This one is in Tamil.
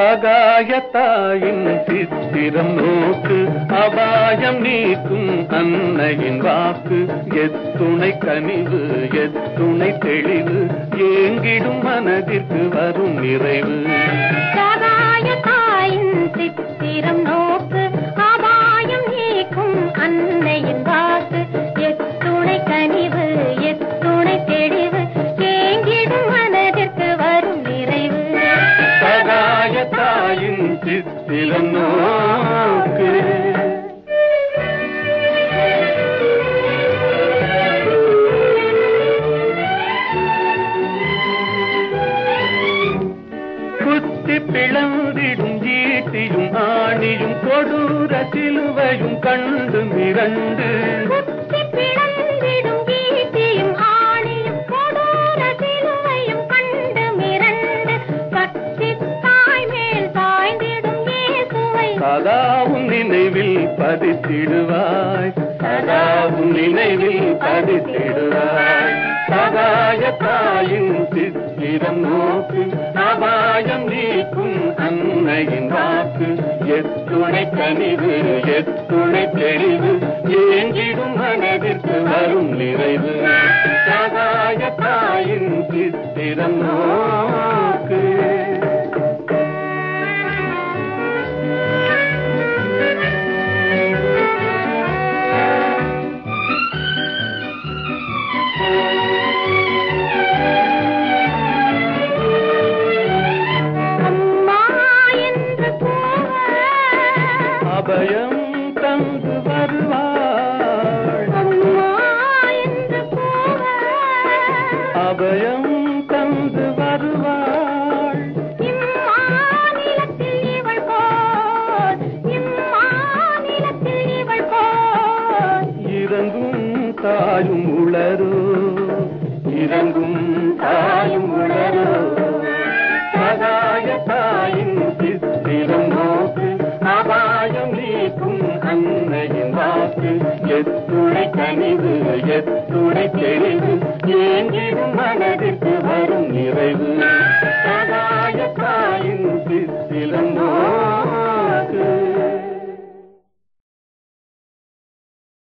சகாய தாயின் சித்திரம் நோக்கு அபாயம் நீக்கும் அன்னையின் வாக்கு. எத்துணை கனிவு எத்துணை தெளிவு ஏங்கிடும் மனதிற்கு வரும் நிறைவு. சகாய தாயின் சித்திரம் நோக்கு அபாயம் நீக்கும் அன்னையின் வாக்கு. தாயின் குத்தி பிளந்திடும் ஈட்டியும் ஆணியும் கொடூர சிலுவையும் கண்டு மிரண்டு. சதாவும் நினைவில் பதித்திடுவாய். சதாவும் நினைவில் பதித்திடுவாய். சகாய தாயின் சித்திரம் நோக்கு அபாயம் நீக்கும் அன்னையின் வாக்கு. எத்துணை கனிவு எத்துணை தெளிவு ஏங்கிடும் மனதிற்கு வரும் நிறைவு. சகாய தாயின் சித்திரம் நோக்கு. அபயம் தந்து வருவாள். அபயம் தந்து வருவாள். இறங்கும் தாயும் உளரோ இறங்கும் எத்துணை கனிவு எத்துணை தெளிவு ஏங்கிடும் மனதில்